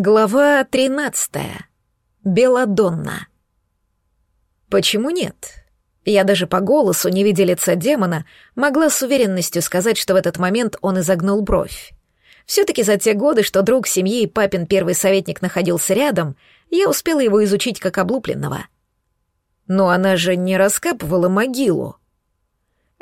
Глава тринадцатая. Беладонна. Почему нет? Я даже по голосу, не видя лица демона, могла с уверенностью сказать, что в этот момент он изогнул бровь. Все-таки за те годы, что друг семьи и папин первый советник находился рядом, я успела его изучить как облупленного. Но она же не раскапывала могилу.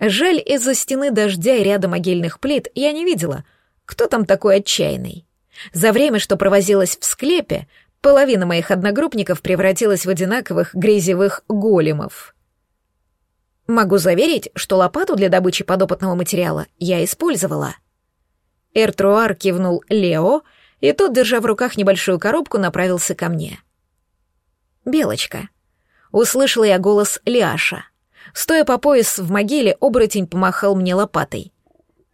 Жаль, из-за стены дождя и ряда могильных плит я не видела, кто там такой отчаянный. За время, что провозилась в склепе, половина моих одногруппников превратилась в одинаковых грязевых големов. Могу заверить, что лопату для добычи подопытного материала я использовала. Эртруар кивнул Лео, и тот, держа в руках небольшую коробку, направился ко мне. «Белочка». Услышала я голос Лиаша. Стоя по пояс в могиле, оборотень помахал мне лопатой.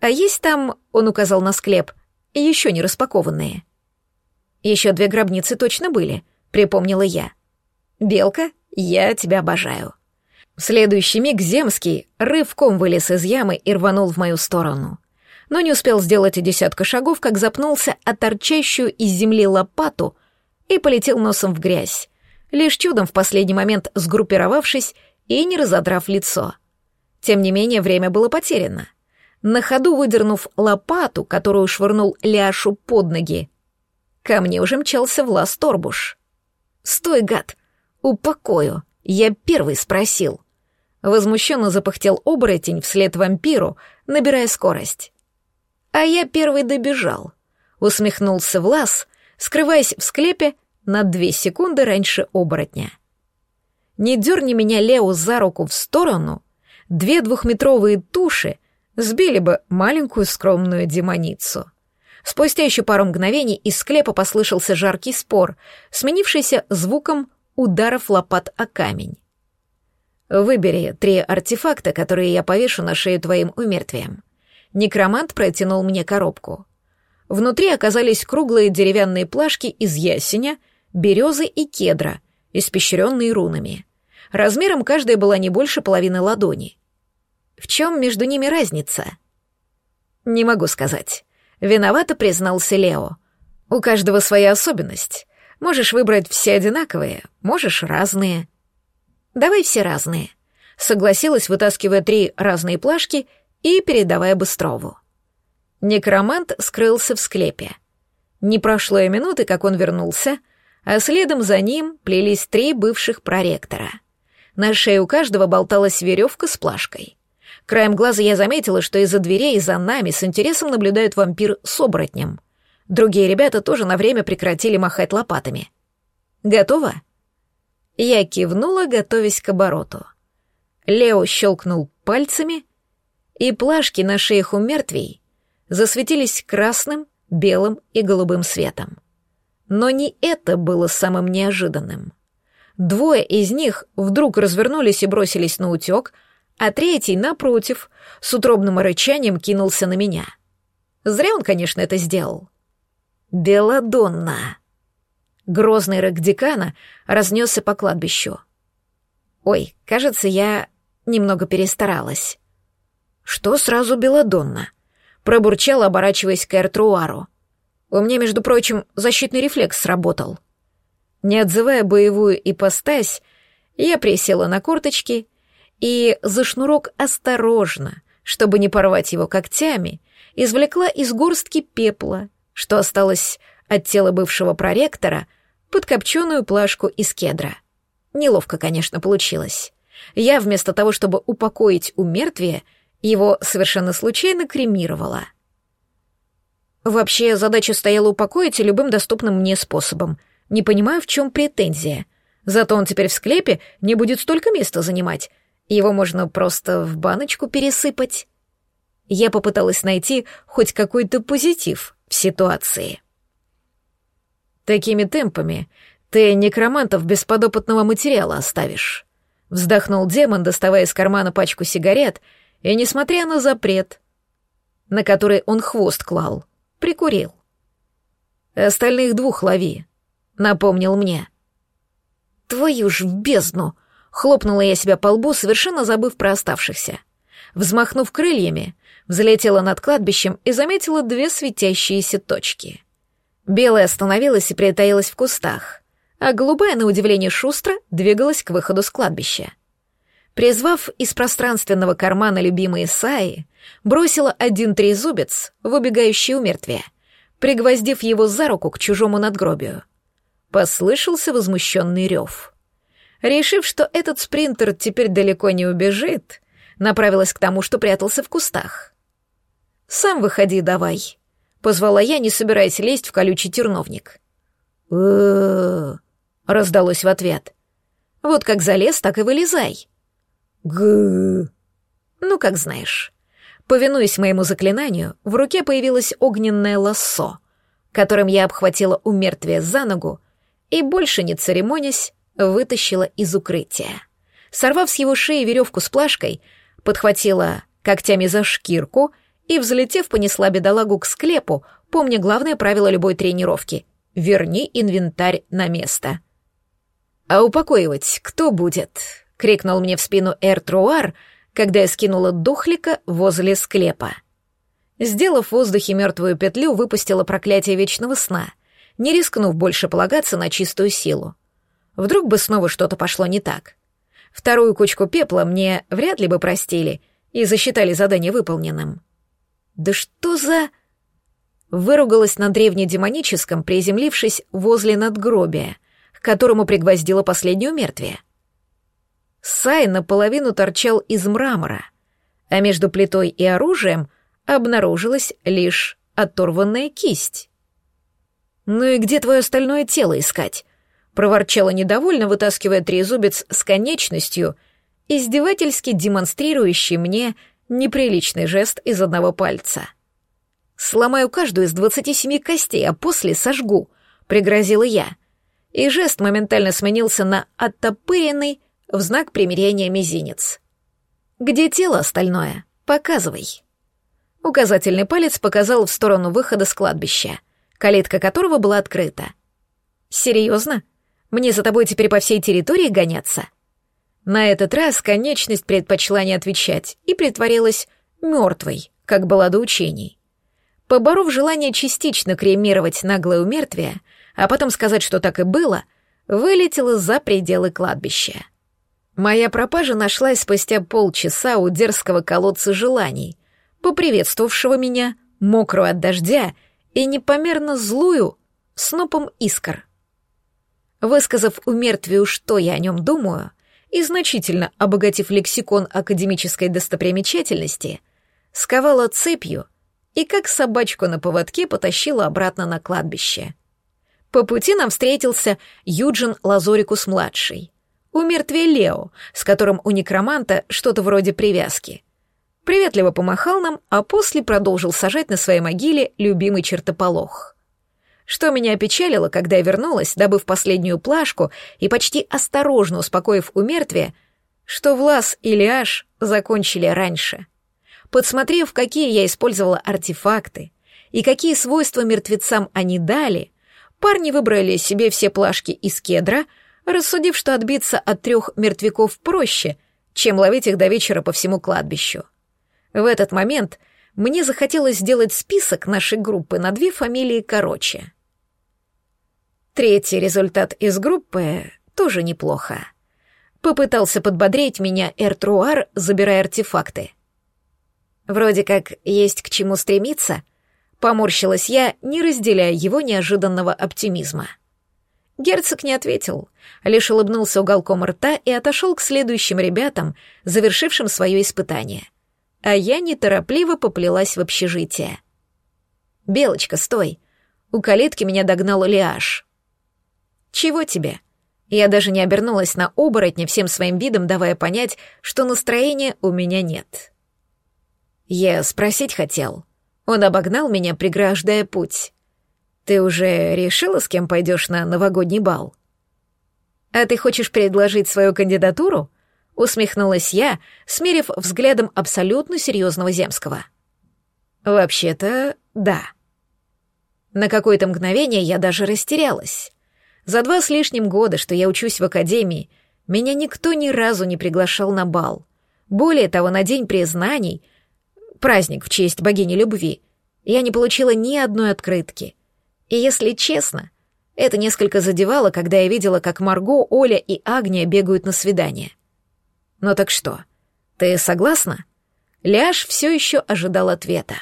«А есть там...» — он указал на склеп — еще не распакованные. Еще две гробницы точно были, припомнила я. Белка, я тебя обожаю. В следующий миг Земский рывком вылез из ямы и рванул в мою сторону. Но не успел сделать и десятка шагов, как запнулся о торчащую из земли лопату и полетел носом в грязь, лишь чудом в последний момент сгруппировавшись и не разодрав лицо. Тем не менее, время было потеряно на ходу выдернув лопату, которую швырнул Ляшу под ноги. Ко мне уже мчался Влас Торбуш. «Стой, гад! Упокою! Я первый спросил!» Возмущенно запыхтел оборотень вслед вампиру, набирая скорость. «А я первый добежал», — усмехнулся Влас, скрываясь в склепе на две секунды раньше оборотня. Не дерни меня Лео за руку в сторону, две двухметровые туши сбили бы маленькую скромную демоницу. Спустя еще пару мгновений из склепа послышался жаркий спор, сменившийся звуком ударов лопат о камень. «Выбери три артефакта, которые я повешу на шею твоим умертвием». Некромант протянул мне коробку. Внутри оказались круглые деревянные плашки из ясеня, березы и кедра, испещренные рунами. Размером каждая была не больше половины ладони — в чем между ними разница? Не могу сказать. Виновато признался Лео. У каждого своя особенность. Можешь выбрать все одинаковые, можешь разные. Давай все разные. Согласилась, вытаскивая три разные плашки и передавая Быстрову. Некромант скрылся в склепе. Не прошло и минуты, как он вернулся, а следом за ним плелись три бывших проректора. На шее у каждого болталась веревка с плашкой. Краем глаза я заметила, что из-за дверей за нами с интересом наблюдают вампир с оборотнем. Другие ребята тоже на время прекратили махать лопатами. «Готово?» Я кивнула, готовясь к обороту. Лео щелкнул пальцами, и плашки на шеях у мертвей засветились красным, белым и голубым светом. Но не это было самым неожиданным. Двое из них вдруг развернулись и бросились на утек, а третий, напротив, с утробным рычанием кинулся на меня. Зря он, конечно, это сделал. «Беладонна!» Грозный рык декана разнесся по кладбищу. «Ой, кажется, я немного перестаралась». «Что сразу Беладонна?» Пробурчала, оборачиваясь к Эртруару. «У меня, между прочим, защитный рефлекс сработал». Не отзывая боевую ипостась, я присела на корточки и за шнурок осторожно, чтобы не порвать его когтями, извлекла из горстки пепла, что осталось от тела бывшего проректора, подкопченую плашку из кедра. Неловко, конечно, получилось. Я вместо того, чтобы упокоить у мертвия, его совершенно случайно кремировала. Вообще, задача стояла упокоить любым доступным мне способом. Не понимаю, в чем претензия. Зато он теперь в склепе не будет столько места занимать, его можно просто в баночку пересыпать. Я попыталась найти хоть какой-то позитив в ситуации. Такими темпами ты некромантов без подопытного материала оставишь. Вздохнул демон, доставая из кармана пачку сигарет, и, несмотря на запрет, на который он хвост клал, прикурил. «Остальных двух лови», — напомнил мне. «Твою ж бездну!» Хлопнула я себя по лбу, совершенно забыв про оставшихся. Взмахнув крыльями, взлетела над кладбищем и заметила две светящиеся точки. Белая остановилась и притаилась в кустах, а голубая, на удивление шустро, двигалась к выходу с кладбища. Призвав из пространственного кармана любимые Саи, бросила один трезубец в убегающее умертвие, пригвоздив его за руку к чужому надгробию. Послышался возмущенный рев. Решив, что этот спринтер теперь далеко не убежит, направилась к тому, что прятался в кустах. «Сам выходи давай», — позвала я, не собираясь лезть в колючий терновник. э раздалось в ответ. «Вот как залез, так и вылезай». «Гы...» «Ну, как знаешь». Повинуясь моему заклинанию, в руке появилось огненное лассо, которым я обхватила умертвие за ногу и, больше не церемонясь, вытащила из укрытия. Сорвав с его шеи веревку с плашкой, подхватила когтями за шкирку и, взлетев, понесла бедолагу к склепу, помня главное правило любой тренировки — верни инвентарь на место. «А упокоивать кто будет?» — крикнул мне в спину Эртруар, когда я скинула духлика возле склепа. Сделав в воздухе мертвую петлю, выпустила проклятие вечного сна, не рискнув больше полагаться на чистую силу. Вдруг бы снова что-то пошло не так. Вторую кучку пепла мне вряд ли бы простили и засчитали задание выполненным. Да что за... Выругалась на древнедемоническом, приземлившись возле надгробия, к которому пригвоздила последнюю мертвие. Сай наполовину торчал из мрамора, а между плитой и оружием обнаружилась лишь оторванная кисть. «Ну и где твое остальное тело искать?» — проворчала недовольно, вытаскивая трезубец с конечностью, издевательски демонстрирующий мне неприличный жест из одного пальца. «Сломаю каждую из двадцати семи костей, а после сожгу», — пригрозила я. И жест моментально сменился на оттопыренный в знак примирения мизинец. «Где тело остальное? Показывай». Указательный палец показал в сторону выхода с кладбища, калитка которого была открыта. «Серьезно? Мне за тобой теперь по всей территории гоняться?» На этот раз конечность предпочла не отвечать и притворилась мертвой, как была до учений. Поборов желание частично кремировать наглое умертвие, а потом сказать, что так и было, вылетела за пределы кладбища. Моя пропажа нашлась спустя полчаса у дерзкого колодца желаний, поприветствовавшего меня, мокрую от дождя и непомерно злую, снопом искр. Высказав умертвию, что я о нем думаю, и значительно обогатив лексикон академической достопримечательности, сковала цепью и как собачку на поводке потащила обратно на кладбище. По пути нам встретился Юджин Лазорикус-младший у Лео, с которым у некроманта что-то вроде привязки. Приветливо помахал нам, а после продолжил сажать на своей могиле любимый чертополох. Что меня опечалило, когда я вернулась, добыв последнюю плашку и почти осторожно успокоив у мертвия, что Влас и Лиаш закончили раньше. Подсмотрев, какие я использовала артефакты и какие свойства мертвецам они дали, парни выбрали себе все плашки из кедра — рассудив, что отбиться от трех мертвяков проще, чем ловить их до вечера по всему кладбищу. В этот момент мне захотелось сделать список нашей группы на две фамилии короче. Третий результат из группы тоже неплохо. Попытался подбодрить меня Эртруар, забирая артефакты. Вроде как есть к чему стремиться, поморщилась я, не разделяя его неожиданного оптимизма. Герцог не ответил, лишь улыбнулся уголком рта и отошел к следующим ребятам, завершившим свое испытание. А я неторопливо поплелась в общежитие. «Белочка, стой!» У калитки меня догнал Лиаш. «Чего тебе?» Я даже не обернулась на оборотня всем своим видом, давая понять, что настроения у меня нет. Я спросить хотел. Он обогнал меня, преграждая путь. Ты уже решила, с кем пойдешь на новогодний бал? А ты хочешь предложить свою кандидатуру? Усмехнулась я, смерив взглядом абсолютно серьезного Земского. Вообще-то, да. На какое-то мгновение я даже растерялась. За два с лишним года, что я учусь в академии, меня никто ни разу не приглашал на бал. Более того, на день признаний, праздник в честь богини любви, я не получила ни одной открытки — И если честно, это несколько задевало, когда я видела, как Марго, Оля и Агния бегают на свидание. Ну так что, ты согласна? Ляж все еще ожидал ответа.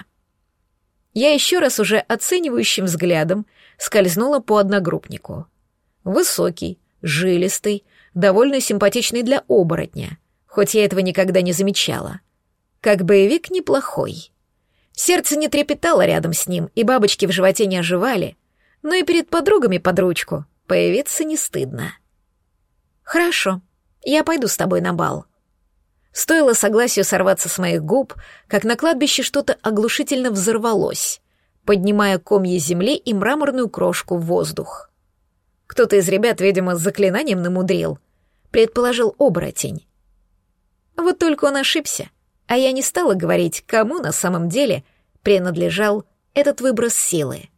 Я еще раз уже оценивающим взглядом скользнула по одногруппнику. Высокий, жилистый, довольно симпатичный для оборотня, хоть я этого никогда не замечала. Как боевик неплохой. Сердце не трепетало рядом с ним, и бабочки в животе не оживали, но и перед подругами под ручку появиться не стыдно. «Хорошо, я пойду с тобой на бал». Стоило согласию сорваться с моих губ, как на кладбище что-то оглушительно взорвалось, поднимая комья земли и мраморную крошку в воздух. Кто-то из ребят, видимо, с заклинанием намудрил, предположил оборотень. Вот только он ошибся, а я не стала говорить, кому на самом деле принадлежал этот выброс силы.